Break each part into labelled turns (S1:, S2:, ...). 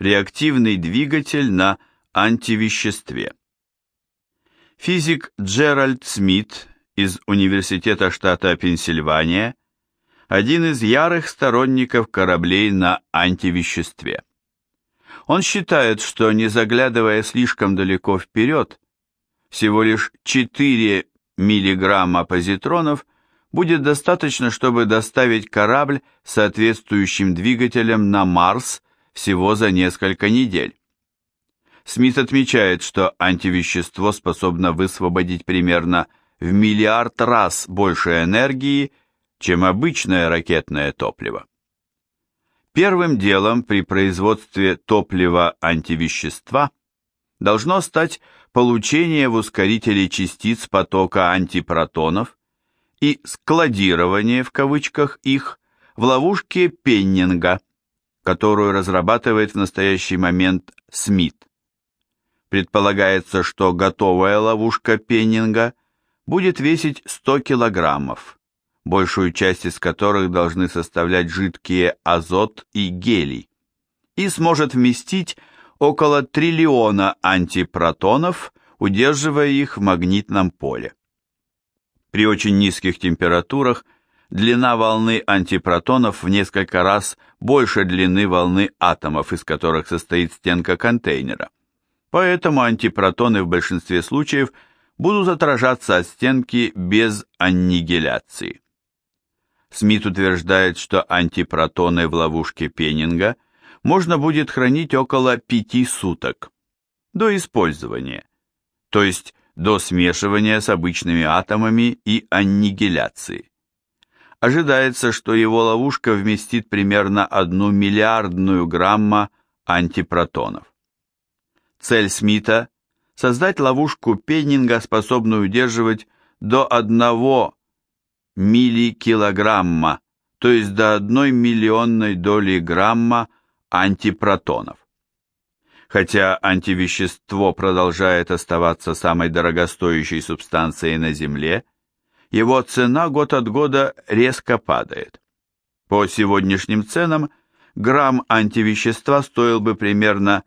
S1: Реактивный двигатель на антивеществе. Физик Джеральд Смит из Университета штата Пенсильвания один из ярых сторонников кораблей на антивеществе. Он считает, что не заглядывая слишком далеко вперед, всего лишь 4 миллиграмма позитронов будет достаточно, чтобы доставить корабль соответствующим двигателем на Марс всего за несколько недель. Смит отмечает, что антивещество способно высвободить примерно в миллиард раз больше энергии, чем обычное ракетное топливо. Первым делом при производстве топлива антивещества должно стать получение в ускорителе частиц потока антипротонов и складирование в кавычках их в ловушке Пеннинга, которую разрабатывает в настоящий момент Смит. Предполагается, что готовая ловушка Пеннинга будет весить 100 килограммов, большую часть из которых должны составлять жидкие азот и гелий, и сможет вместить около триллиона антипротонов, удерживая их в магнитном поле. При очень низких температурах длина волны антипротонов в несколько раз больше длины волны атомов, из которых состоит стенка контейнера. Поэтому антипротоны в большинстве случаев будут отражаться от стенки без аннигиляции. Смит утверждает, что антипротоны в ловушке Пеннинга можно будет хранить около пяти суток до использования, то есть до смешивания с обычными атомами и аннигиляции. Ожидается, что его ловушка вместит примерно одну миллиардную грамма антипротонов. Цель Смита – создать ловушку Пеннинга, способную удерживать до 1 милликилограмма, то есть до одной миллионной доли грамма антипротонов. Хотя антивещество продолжает оставаться самой дорогостоящей субстанцией на Земле, его цена год от года резко падает. По сегодняшним ценам грамм антивещества стоил бы примерно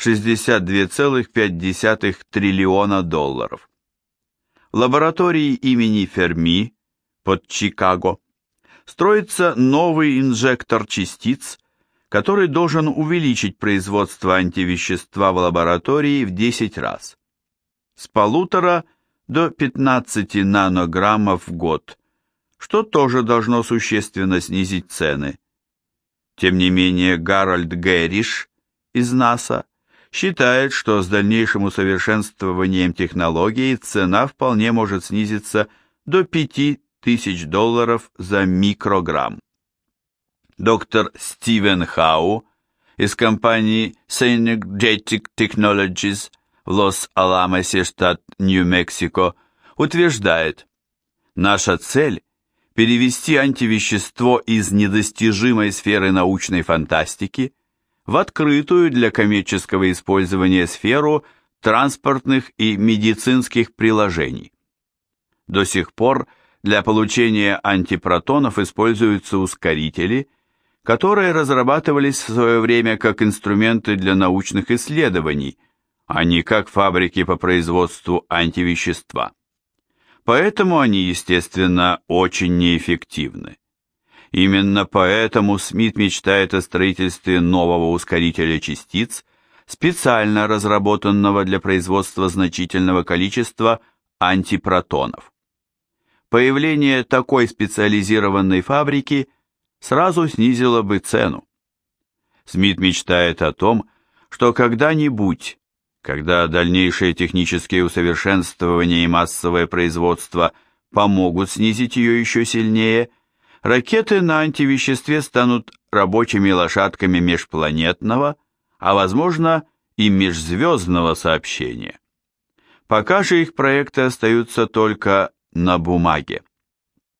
S1: 62,5 триллиона долларов. В лаборатории имени Ферми под Чикаго строится новый инжектор частиц, который должен увеличить производство антивещества в лаборатории в 10 раз. С полутора до 15 нанограммов в год, что тоже должно существенно снизить цены. Тем не менее, Гарольд Гэриш из НАСА считает, что с дальнейшим усовершенствованием технологии цена вполне может снизиться до 5000 долларов за микрограмм доктор Стивен Хау из компании Synergetic Technologies в Лос-Аламосе, штат Нью-Мексико, утверждает, наша цель – перевести антивещество из недостижимой сферы научной фантастики в открытую для коммерческого использования сферу транспортных и медицинских приложений. До сих пор для получения антипротонов используются ускорители – которые разрабатывались в свое время как инструменты для научных исследований, а не как фабрики по производству антивещества. Поэтому они, естественно, очень неэффективны. Именно поэтому Смит мечтает о строительстве нового ускорителя частиц, специально разработанного для производства значительного количества антипротонов. Появление такой специализированной фабрики – сразу снизила бы цену. Смит мечтает о том, что когда-нибудь, когда дальнейшие технические усовершенствования и массовое производство помогут снизить ее еще сильнее, ракеты на антивеществе станут рабочими лошадками межпланетного, а возможно и межзвездного сообщения. Пока же их проекты остаются только на бумаге.